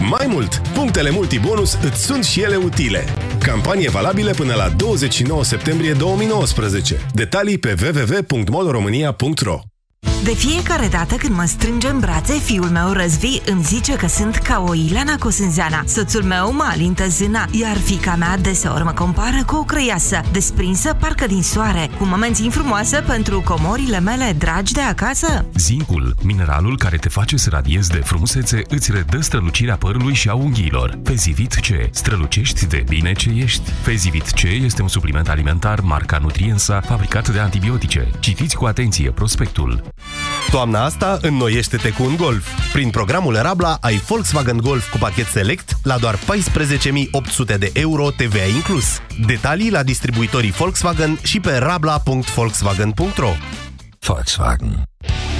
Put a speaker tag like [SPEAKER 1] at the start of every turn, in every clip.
[SPEAKER 1] Mai mult, punctele multibonus îți sunt și ele utile. Campanie valabilă până la 29 septembrie 2019. Detalii pe www.molromania.ro
[SPEAKER 2] De fiecare dată când mă strânge în brațe, fiul meu Răzvi îmi zice că sunt ca o Ileana Cosânzeana. Soțul meu mă alintă zâna, iar fica mea deseori mă compară cu o crăiasă, desprinsă parcă din soare, cu momenții frumoase pentru comorile mele dragi de acasă.
[SPEAKER 3] Zincul, mineralul care te face să radiezi de frumusețe, îți redă strălucirea părului și a unghiilor. Fezivit C. Strălucești de bine ce ești. Fezivit C este un supliment alimentar marca Nutriensa, fabricat de antibiotice. Citiți cu atenție prospectul.
[SPEAKER 1] Toamna asta înnoiește-te cu un Golf. Prin programul Rabla ai Volkswagen Golf cu pachet Select la doar 14.800 de euro TVA inclus. Detalii la distribuitorii Volkswagen și pe rabla.volkswagen.ro
[SPEAKER 3] Volkswagen.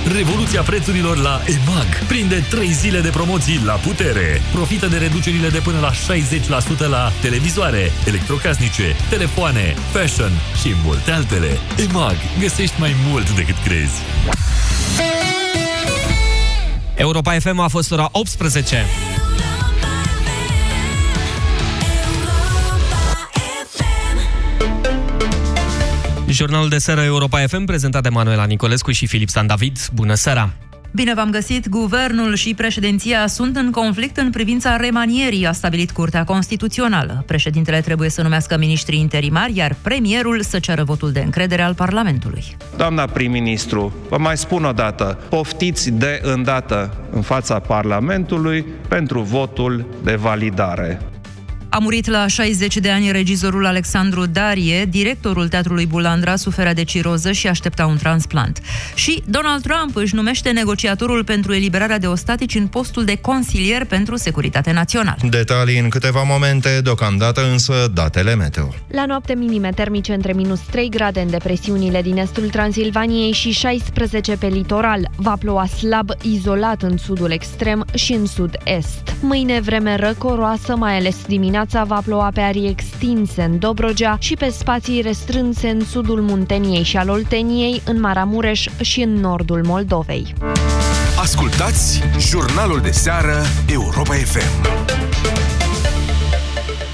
[SPEAKER 4] Revoluția prețurilor la EMAG. Prinde 3 zile de promoții la putere. Profită de reducerile de până la 60% la televizoare, electrocasnice, telefoane, fashion și multe altele. EMAG. Găsești mai mult decât crezi.
[SPEAKER 5] Europa FM a fost ora 18. Jurnalul de seară Europa FM prezentat de Manuela Nicolescu și Filip Stan David. Bună seara!
[SPEAKER 6] Bine v-am găsit! Guvernul și președinția sunt în conflict în privința remanierii, a stabilit Curtea Constituțională. Președintele trebuie să numească miniștrii interimari, iar premierul să ceară votul de încredere al Parlamentului.
[SPEAKER 7] Doamna prim-ministru, vă mai spun o dată, poftiți de îndată în fața Parlamentului pentru votul de validare.
[SPEAKER 6] A murit la 60 de ani regizorul Alexandru Darie, directorul Teatrului Bulandra suferea de ciroză și aștepta un transplant. Și Donald Trump își numește negociatorul pentru eliberarea de ostatici în postul de consilier pentru securitate națională.
[SPEAKER 8] Detalii în câteva momente, deocamdată însă datele meteo.
[SPEAKER 9] La noapte minime termice între minus 3 grade în depresiunile din estul Transilvaniei și 16 pe litoral. Va ploua slab, izolat în sudul extrem și în sud-est. Mâine vreme răcoroasă, mai ales dimineața va ploua pe arii extinse în Dobrogea și pe spații restrânse în sudul Munteniei și al Olteniei, în Maramureș și în nordul Moldovei.
[SPEAKER 10] Ascultați jurnalul de seară Europa FM.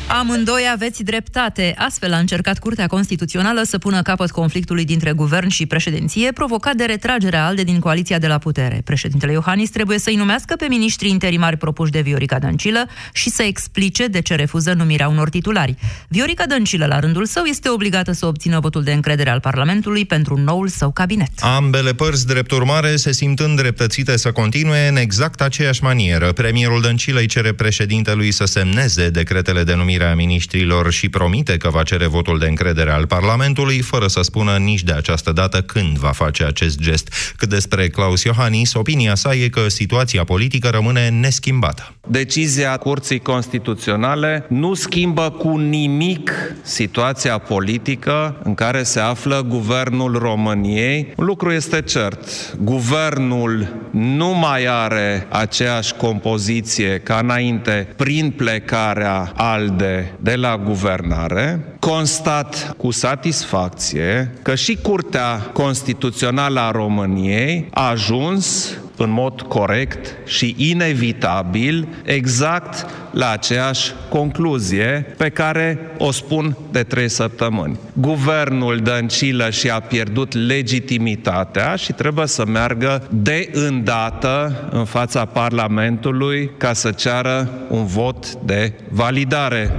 [SPEAKER 6] Amândoi aveți dreptate. Astfel a încercat Curtea Constituțională să pună capăt conflictului dintre guvern și președinție, provocat de retragerea ALDE din coaliția de la putere. Președintele Iohannis trebuie să-i numească pe miniștrii interimari propuși de Viorica Dăncilă și să explice de ce refuză numirea unor titulari. Viorica Dăncilă, la rândul său, este obligată să obțină votul de încredere al Parlamentului pentru noul său cabinet.
[SPEAKER 8] Ambele părți, drept urmare, se simt îndreptățite să continue în exact aceeași manieră. Premierul Dăncilă îi cere președintelui să semneze decretele de numire a miniștrilor și promite că va cere votul de încredere al Parlamentului, fără să spună nici de această dată când va face acest gest. Cât despre Claus Iohannis, opinia sa e că situația politică rămâne neschimbată.
[SPEAKER 7] Decizia Curții Constituționale nu schimbă cu nimic situația politică în care se află Guvernul României. Un lucru este cert. Guvernul nu mai are aceeași compoziție ca înainte prin plecarea ALDE de la guvernare. Constat cu satisfacție că și Curtea Constituțională a României a ajuns în mod corect și inevitabil exact la aceeași concluzie pe care o spun de trei săptămâni. Guvernul Dăncilă și-a pierdut legitimitatea și trebuie să meargă de îndată în fața Parlamentului ca să ceară un vot de validare.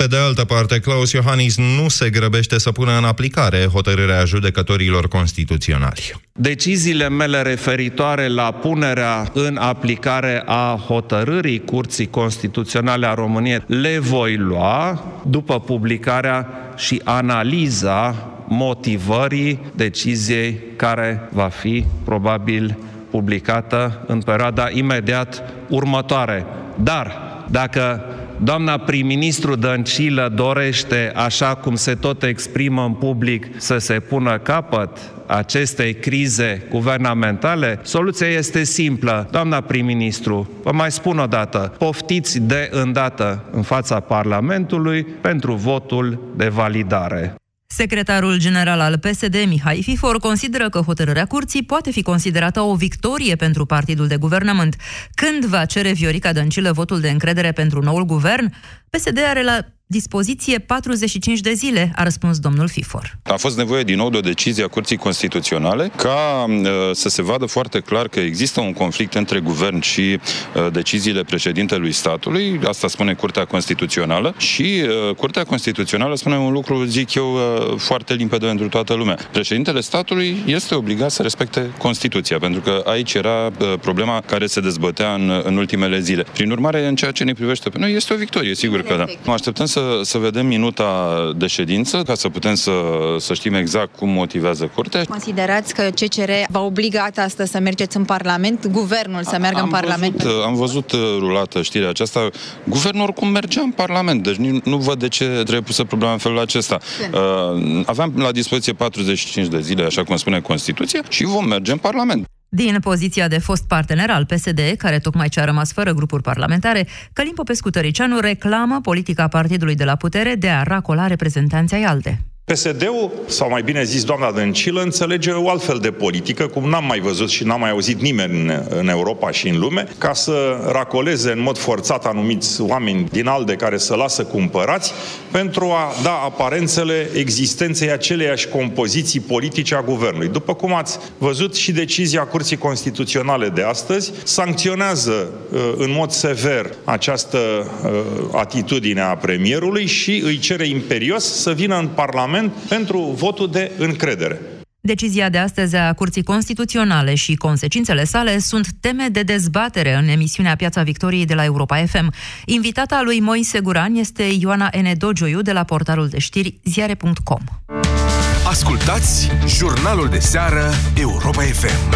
[SPEAKER 8] Pe de altă parte, Claus Iohannis nu se grăbește să pună în aplicare hotărârea judecătorilor constituționali.
[SPEAKER 7] Deciziile mele referitoare la punerea în aplicare a hotărârii Curții Constituționale a României le voi lua după publicarea și analiza motivării deciziei care va fi probabil publicată în perioada imediat următoare. Dar dacă doamna prim-ministru Dăncilă dorește, așa cum se tot exprimă în public, să se pună capăt acestei crize guvernamentale, soluția este simplă. Doamna prim-ministru, vă mai spun o dată, poftiți de îndată în fața Parlamentului pentru votul de validare.
[SPEAKER 6] Secretarul general al PSD, Mihai Fifor, consideră că hotărârea curții poate fi considerată o victorie pentru partidul de guvernământ. Când va cere Viorica Dăncilă votul de încredere pentru noul guvern, PSD are la dispoziție 45 de zile, a răspuns domnul Fifor.
[SPEAKER 11] A fost nevoie din nou de o decizie a Curții Constituționale ca uh, să se vadă foarte clar că există un conflict între guvern și uh, deciziile președintelui statului, asta spune Curtea Constituțională și uh, Curtea Constituțională spune un lucru, zic eu, uh, foarte limpede pentru toată lumea. Președintele statului este obligat să respecte Constituția, pentru că aici era uh, problema care se dezbătea în, în ultimele zile. Prin urmare, în ceea ce ne privește pe noi, este o victorie, sigur că da. Nu așteptăm să să, să vedem minuta de ședință ca să putem să, să știm exact cum motivează curtea.
[SPEAKER 12] Considerați că CCR v-a obligat astăzi să mergeți în Parlament, guvernul să meargă
[SPEAKER 11] am
[SPEAKER 12] în Parlament?
[SPEAKER 11] Văzut, am văzut uh, rulată știrea aceasta. Guvernul oricum mergea în Parlament, deci nu, nu văd de ce trebuie pusă problema în felul acesta. Uh, aveam la dispoziție 45 de zile, așa cum spune Constituția, și vom merge în Parlament.
[SPEAKER 6] Din poziția de fost partener al PSD, care tocmai ce a rămas fără grupuri parlamentare, Călim Popescu Tăricianu reclamă politica partidului de la putere de a racola reprezentanții ai ALDE.
[SPEAKER 13] PSD-ul, sau mai bine zis doamna Dăncilă, înțelege o altfel de politică, cum n-am mai văzut și n-am mai auzit nimeni în, în Europa și în lume, ca să racoleze în mod forțat anumiți oameni din ALDE care să lasă cumpărați, pentru a da aparențele existenței aceleiași compoziții politice a guvernului. După cum ați văzut și decizia Curții Constituționale de astăzi, sancționează uh, în mod sever această uh, atitudine a premierului și îi cere imperios să vină în Parlament Parlament pentru votul de încredere.
[SPEAKER 6] Decizia de astăzi a Curții Constituționale și consecințele sale sunt teme de dezbatere în emisiunea Piața Victoriei de la Europa FM. Invitata lui Moise Guran este Ioana N. Dogioiu de la portalul de știri ziare.com.
[SPEAKER 10] Ascultați jurnalul de seară Europa FM.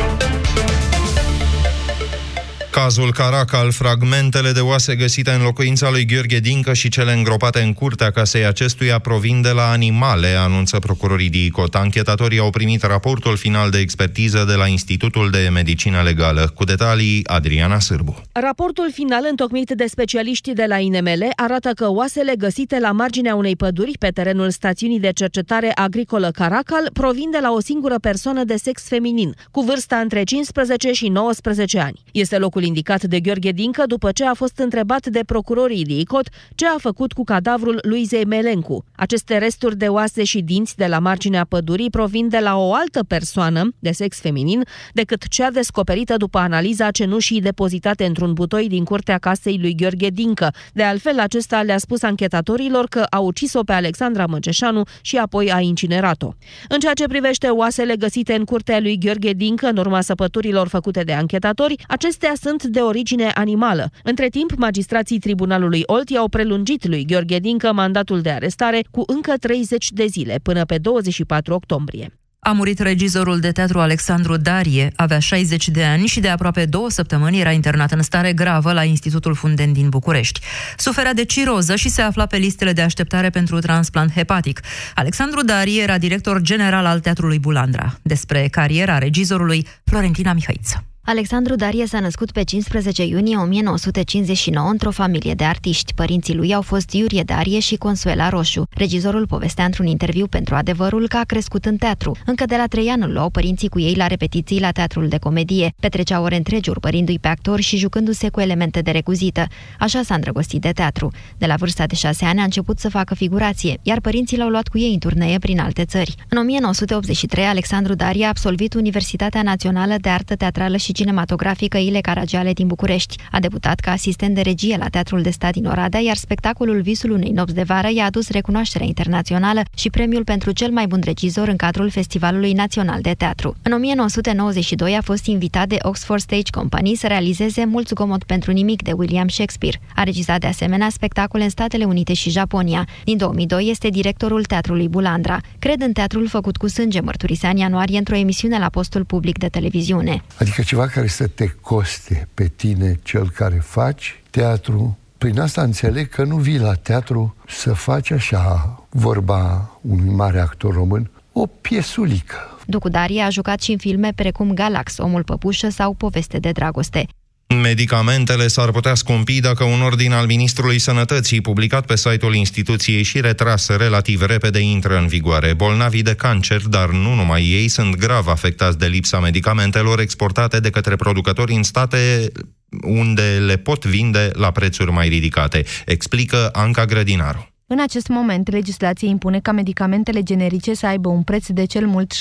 [SPEAKER 8] Cazul Caracal, fragmentele de oase găsite în locuința lui Gheorghe Dincă și cele îngropate în curtea casei acestuia provin de la animale, anunță procurorii DICOT. Anchetatorii au primit raportul final de expertiză de la Institutul de Medicină Legală. Cu detalii, Adriana Sârbu.
[SPEAKER 14] Raportul final întocmit de specialiști de la INML arată că oasele găsite la marginea unei păduri pe terenul stațiunii de cercetare agricolă Caracal provin de la o singură persoană de sex feminin, cu vârsta între 15 și 19 ani. Este locul indicat de Gheorghe Dincă după ce a fost întrebat de procurorii DICOT ce a făcut cu cadavrul Luizei Melencu. Aceste resturi de oase și dinți de la marginea pădurii provin de la o altă persoană de sex feminin decât cea descoperită după analiza cenușii depozitate într-un butoi din curtea casei lui Gheorghe Dincă. De altfel, acesta le-a spus anchetatorilor că a ucis-o pe Alexandra Măceșanu și apoi a incinerat-o. În ceea ce privește oasele găsite în curtea lui Gheorghe Dincă, în urma săpăturilor făcute de anchetatori, acestea sunt sunt de origine animală. Între timp, magistrații Tribunalului Olt i-au prelungit lui Gheorghe Dincă mandatul de arestare cu încă 30 de zile, până pe 24 octombrie.
[SPEAKER 6] A murit regizorul de teatru Alexandru Darie, avea 60 de ani și de aproape două săptămâni era internat în stare gravă la Institutul Funden din București. Suferea de ciroză și se afla pe listele de așteptare pentru transplant hepatic. Alexandru Darie era director general al Teatrului Bulandra. Despre cariera regizorului, Florentina Mihăiță.
[SPEAKER 15] Alexandru Darie s-a născut pe 15 iunie 1959 într-o familie de artiști. Părinții lui au fost Iurie Darie și Consuela Roșu. Regizorul povestea într-un interviu pentru adevărul că a crescut în teatru. Încă de la trei ani îl luau părinții cu ei la repetiții la teatrul de comedie. Petreceau ore întregi urmărindu-i pe actori și jucându-se cu elemente de recuzită. Așa s-a îndrăgostit de teatru. De la vârsta de șase ani a început să facă figurație, iar părinții l-au luat cu ei în turnee prin alte țări. În 1983, Alexandru Darie a absolvit Universitatea Națională de Artă Teatrală și cinematografică Ile Caragiale din București. A debutat ca asistent de regie la Teatrul de Stat din Oradea, iar spectacolul Visul unei nopți de vară i-a adus recunoașterea internațională și premiul pentru cel mai bun regizor în cadrul Festivalului Național de Teatru. În 1992 a fost invitat de Oxford Stage Company să realizeze Mult zgomot pentru nimic de William Shakespeare. A regizat de asemenea spectacole în Statele Unite și Japonia. Din 2002 este directorul Teatrului Bulandra. Cred în teatrul făcut cu sânge, mărturisea în ianuarie într-o emisiune la postul public de televiziune.
[SPEAKER 16] Adică ceva care să te coste pe tine cel care faci teatru. Prin asta înțeleg că nu vii la teatru să faci așa, vorba unui mare actor român, o piesulică.
[SPEAKER 15] Ducu Darie a jucat și în filme precum Galax, Omul Păpușă sau Poveste de dragoste.
[SPEAKER 8] Medicamentele s-ar putea scumpi dacă un ordin al Ministrului Sănătății, publicat pe site-ul instituției și retras relativ repede, intră în vigoare. Bolnavii de cancer, dar nu numai ei, sunt grav afectați de lipsa medicamentelor exportate de către producători în state unde le pot vinde la prețuri mai ridicate, explică Anca Grădinaru.
[SPEAKER 17] În acest moment, legislația impune ca medicamentele generice să aibă un preț de cel mult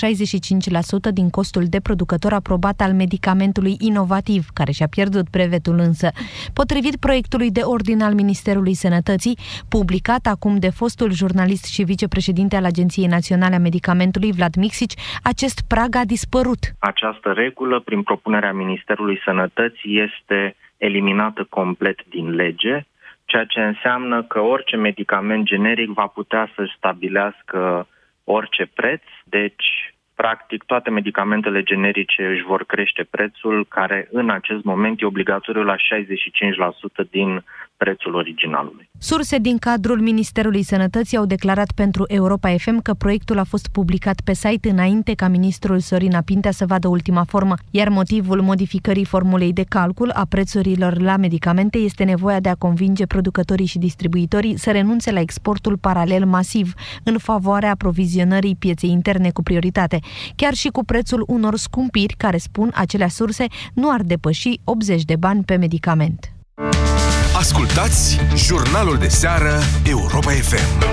[SPEAKER 17] 65% din costul de producător aprobat al medicamentului inovativ, care și-a pierdut brevetul însă. Potrivit proiectului de ordin al Ministerului Sănătății, publicat acum de fostul jurnalist și vicepreședinte al Agenției Naționale a Medicamentului, Vlad Mixici, acest prag a dispărut.
[SPEAKER 18] Această regulă, prin propunerea Ministerului Sănătății, este eliminată complet din lege ceea ce înseamnă că orice medicament generic va putea să stabilească orice preț, deci practic toate medicamentele generice își vor crește prețul, care în acest moment e obligatoriu la 65% din prețul originalului.
[SPEAKER 17] Surse din cadrul Ministerului Sănătății au declarat pentru Europa FM că proiectul a fost publicat pe site înainte ca ministrul Sorina Pintea să vadă ultima formă, iar motivul modificării formulei de calcul a prețurilor la medicamente este nevoia de a convinge producătorii și distribuitorii să renunțe la exportul paralel masiv în favoarea aprovizionării pieței interne cu prioritate, chiar și cu prețul unor scumpiri care, spun acelea surse, nu ar depăși 80 de bani pe medicament.
[SPEAKER 10] Ascultați jurnalul de seară Europa FM.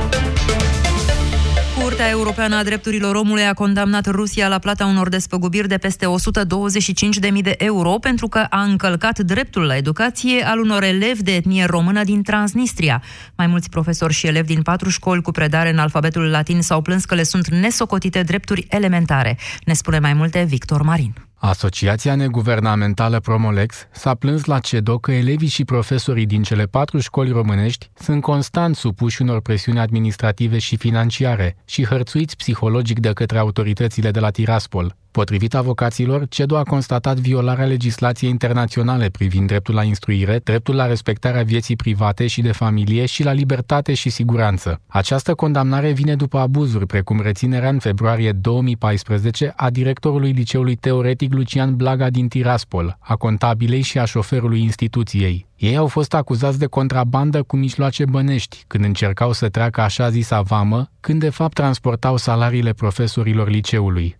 [SPEAKER 6] Curtea Europeană a Drepturilor Omului a condamnat Rusia la plata unor despăgubiri de peste 125.000 de euro pentru că a încălcat dreptul la educație al unor elevi de etnie română din Transnistria. Mai mulți profesori și elevi din patru școli cu predare în alfabetul latin s-au plâns că le sunt nesocotite drepturi elementare. Ne spune mai multe Victor Marin.
[SPEAKER 19] Asociația neguvernamentală Promolex s-a plâns la CEDO că elevii și profesorii din cele patru școli românești sunt constant supuși unor presiuni administrative și financiare și hărțuiți psihologic de către autoritățile de la Tiraspol. Potrivit avocaților, CEDO a constatat violarea legislației internaționale privind dreptul la instruire, dreptul la respectarea vieții private și de familie și la libertate și siguranță. Această condamnare vine după abuzuri, precum reținerea în februarie 2014 a directorului liceului teoretic Lucian Blaga din Tiraspol, a contabilei și a șoferului instituției. Ei au fost acuzați de contrabandă cu mijloace bănești, când încercau să treacă așa zisa vamă, când de fapt transportau salariile profesorilor liceului.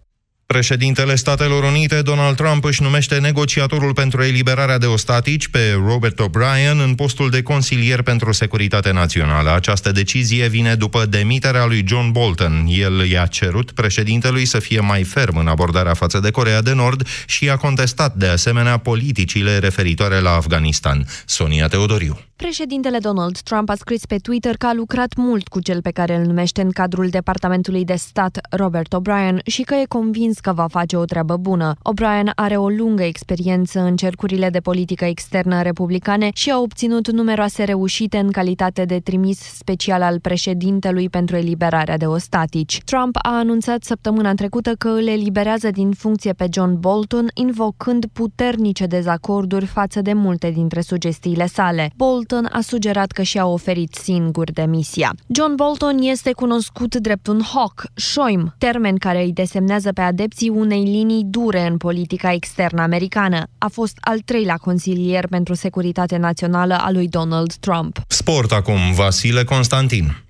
[SPEAKER 8] Președintele Statelor Unite, Donald Trump, își numește negociatorul pentru eliberarea de ostatici pe Robert O'Brien în postul de consilier pentru securitate națională. Această decizie vine după demiterea lui John Bolton. El i-a cerut președintelui să fie mai ferm în abordarea față de Corea de Nord și a contestat de asemenea politicile referitoare la Afganistan. Sonia Teodoriu.
[SPEAKER 9] Președintele Donald Trump a scris pe Twitter că a lucrat mult cu cel pe care îl numește în cadrul Departamentului de Stat, Robert O'Brien, și că e convins că va face o treabă bună. O'Brien are o lungă experiență în cercurile de politică externă republicane și a obținut numeroase reușite în calitate de trimis special al președintelui pentru eliberarea de ostatici. Trump a anunțat săptămâna trecută că îl eliberează din funcție pe John Bolton, invocând puternice dezacorduri față de multe dintre sugestiile sale. Bolton Bolton a sugerat că și-a oferit singur demisia. John Bolton este cunoscut drept un hawk, șoim, termen care îi desemnează pe adepții unei linii dure în politica externă americană. A fost al treilea consilier pentru securitate națională a lui Donald Trump.
[SPEAKER 8] Sport acum, Vasile Constantin.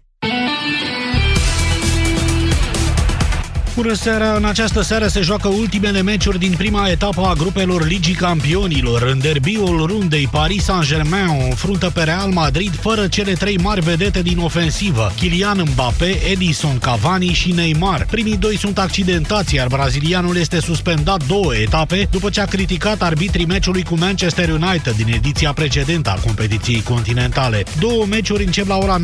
[SPEAKER 20] Bună seara! În această seară se joacă ultimele meciuri din prima etapă a grupelor Ligii Campionilor. În derbiul rundei Paris Saint-Germain o înfruntă pe Real Madrid fără cele trei mari vedete din ofensivă, Kylian Mbappé, Edison Cavani și Neymar. Primii doi sunt accidentați, iar brazilianul este suspendat două etape după ce a criticat arbitrii meciului cu Manchester United din ediția precedentă a competiției continentale. Două meciuri încep la ora 19.55,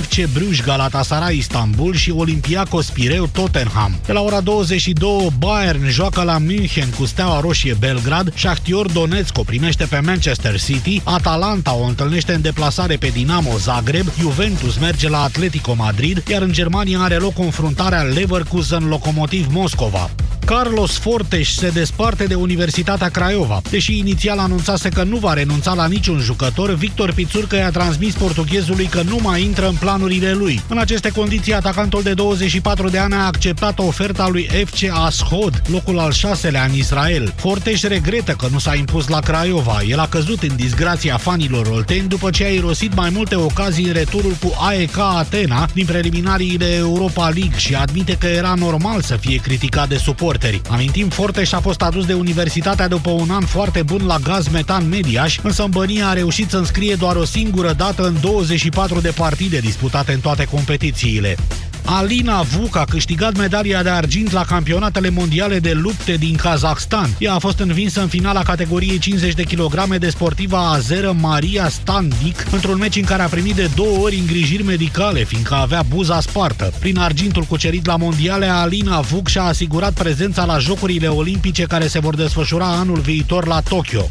[SPEAKER 20] FC Bruges Galatasaray Istanbul și Olympiacos Pireu Tottenham. De la ora 22, Bayern joacă la München cu Steaua Roșie Belgrad, Shakhtar Donetsk o primește pe Manchester City, Atalanta o întâlnește în deplasare pe Dinamo Zagreb, Juventus merge la Atletico Madrid, iar în Germania are loc confruntarea Leverkusen-Locomotiv Moscova. Carlos Forteș se desparte de Universitatea Craiova. Deși inițial anunțase că nu va renunța la niciun jucător, Victor Pițurcă i-a transmis portughezului că nu mai intră în planurile lui. În aceste condiții, atacantul de 24 de ani a acceptat oferta lui FC Ashod, locul al șaselea în Israel. Forteș regretă că nu s-a impus la Craiova. El a căzut în disgrația fanilor olteni după ce a irosit mai multe ocazii în returul cu AEK Atena din preliminariile Europa League și admite că era normal să fie criticat de suporteri. Amintim, Forteș a fost adus de Universitatea după un an foarte bun la Gaz Metan Mediaș, însă în Bănia a reușit să înscrie doar o singură dată în 24 de partide disputate în toate competițiile. Alina Vuk a câștigat medalia de argint la campionatele mondiale de lupte din Kazakhstan. Ea a fost învinsă în finala categoriei 50 de kilograme de sportiva azeră Maria Standic într-un meci în care a primit de două ori îngrijiri medicale, fiindcă avea buza spartă. Prin argintul cucerit la mondiale, Alina Vuk și-a asigurat prezența la Jocurile Olimpice care se vor desfășura anul viitor la Tokyo.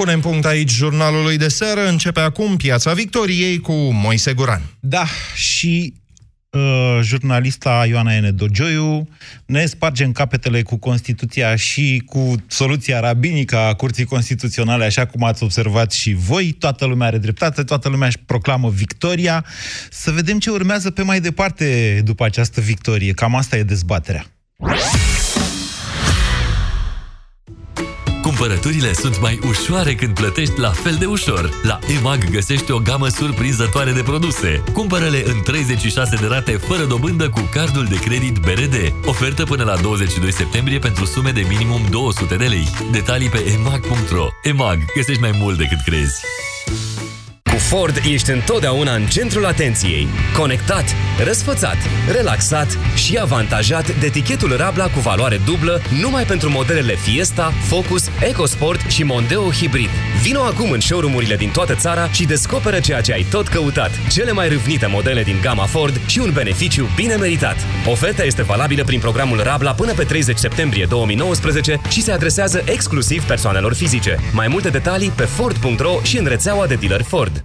[SPEAKER 8] Punem punct aici jurnalului de seară. Începe acum Piața Victoriei cu Moise Guran.
[SPEAKER 21] Da, și uh, jurnalista Ioana N. Dogioiu ne sparge în capetele cu Constituția și cu soluția rabinică a Curții Constituționale, așa cum ați observat și voi. Toată lumea are dreptate, toată lumea își proclamă victoria. Să vedem ce urmează pe mai departe după această victorie. Cam asta e dezbaterea.
[SPEAKER 4] Cumpărăturile sunt mai ușoare când plătești la fel de ușor. La EMAG găsești o gamă surprinzătoare de produse. Cumpărăle în 36 de rate fără dobândă cu cardul de credit BRD. Ofertă până la 22 septembrie pentru sume de minimum 200 de lei. Detalii pe emag.ro EMAG. Găsești mai mult decât crezi.
[SPEAKER 22] Cu Ford ești întotdeauna în centrul atenției. Conectat, răsfățat, relaxat și avantajat de tichetul Rabla cu valoare dublă numai pentru modelele Fiesta, Focus, EcoSport și Mondeo Hybrid. Vino acum în showroom-urile din toată țara și descoperă ceea ce ai tot căutat. Cele mai râvnite modele din gama Ford și un beneficiu bine meritat. Oferta este valabilă prin programul Rabla până pe 30 septembrie 2019 și se adresează exclusiv persoanelor fizice. Mai multe detalii pe Ford.ro și în rețeaua de dealer Ford.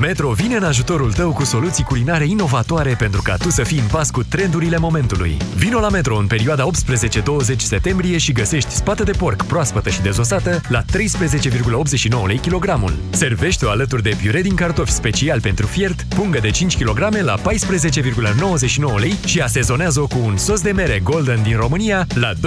[SPEAKER 23] Metro vine în ajutorul tău cu soluții culinare inovatoare pentru ca tu să fii în pas cu trendurile momentului. Vino la Metro în perioada 18-20 septembrie și găsești spate de porc proaspătă și dezosată la 13,89 lei kilogramul. Servește-o alături de piure din cartofi special pentru fiert, pungă de 5 kg la 14,99 lei și asezonează-o cu un sos de mere Golden din România la 2,49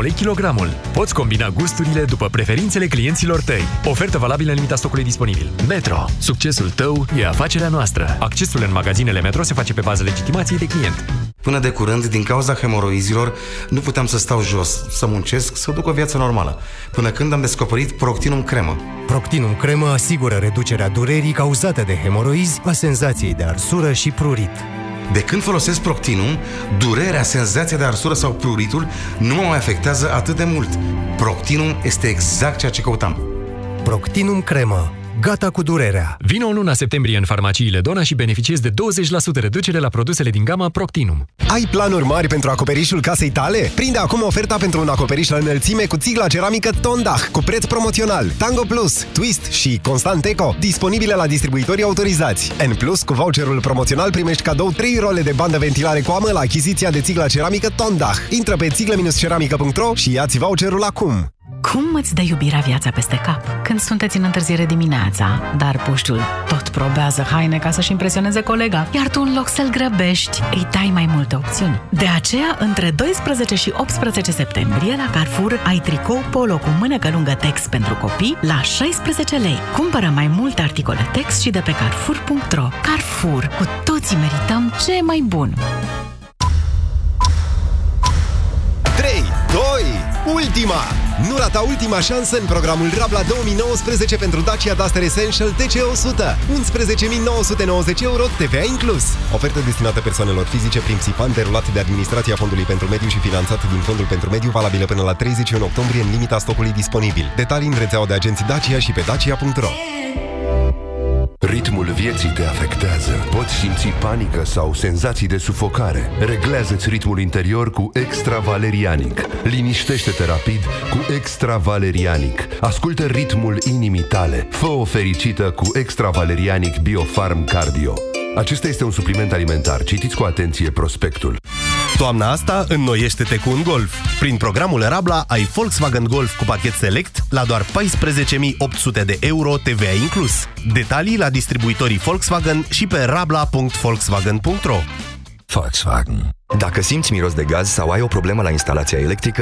[SPEAKER 23] lei kilogramul. Poți combina gusturile după preferințele clienților tăi. Ofertă valabilă în limita stocului disponibil. Metro. Succesul tău e afacerea noastră. Accesul în magazinele Metro se face pe bază legitimației de client.
[SPEAKER 24] Până de curând, din cauza hemoroizilor, nu puteam să stau jos, să muncesc, să duc o viață normală. Până când am descoperit Proctinum Cremă.
[SPEAKER 25] Proctinum Cremă asigură reducerea durerii cauzate de hemoroizi, a senzației de arsură și prurit.
[SPEAKER 24] De când folosesc Proctinum, durerea, senzația de arsură sau pruritul nu mă mai afectează atât de mult. Proctinum este exact ceea ce căutam.
[SPEAKER 25] Proctinum Cremă Gata cu durerea!
[SPEAKER 23] Vino în luna septembrie în farmaciile Dona și beneficiezi de 20% reducere la produsele din gama Proctinum.
[SPEAKER 26] Ai planuri mari pentru acoperișul casei tale? Prinde acum oferta pentru un acoperiș la înălțime cu țigla ceramică Tondach cu preț promoțional, Tango Plus, Twist și Constant Eco, disponibile la distribuitorii autorizați. N Plus, cu voucherul promoțional primești cadou 3 role de bandă ventilare cu amă la achiziția de țigla ceramică Tondach. Intră pe țiglă-ceramică.ro și ia-ți voucherul acum.
[SPEAKER 27] Cum îți dă iubirea viața peste cap? Când sunteți în întârziere dimineața, dar puștul tot probează haine ca să-și impresioneze colega, iar tu în loc să-l grăbești, îi dai mai multe opțiuni. De aceea, între 12 și 18 septembrie, la Carrefour ai tricou polo cu mânecă lungă Tex pentru copii la 16 lei. Cumpără mai multe articole Tex și de pe Carrefour.ro. Carrefour, cu toții merităm ce mai bun!
[SPEAKER 26] 3, 2, ultima! Nu rata ultima șansă în programul Rabla 2019 pentru Dacia Duster Essential TC100. 11.990 euro TVA inclus. Ofertă destinată persoanelor fizice prin țipan derulat de Administrația Fondului pentru Mediu și finanțat din Fondul pentru Mediu valabilă până la 31 octombrie în limita stocului disponibil. Detalii în rețeaua de agenții Dacia și pe dacia.ro
[SPEAKER 28] Ritmul vieții te afectează. Poți simți panică sau senzații de sufocare. Reglează-ți ritmul interior cu Extra Valerianic. Liniștește-te rapid cu Extra Valerianic. Ascultă ritmul inimii tale. Fă o fericită cu Extra Valerianic Biofarm Cardio. Acesta este un supliment alimentar. Citiți cu atenție prospectul.
[SPEAKER 26] Toamna asta înnoiește-te cu un Golf. Prin programul Rabla ai Volkswagen Golf cu pachet Select la doar 14.800 de euro TVA inclus. Detalii la distribuitorii Volkswagen și pe rabla.volkswagen.ro
[SPEAKER 29] Volkswagen. Dacă simți miros de gaz sau ai o problemă la instalația electrică,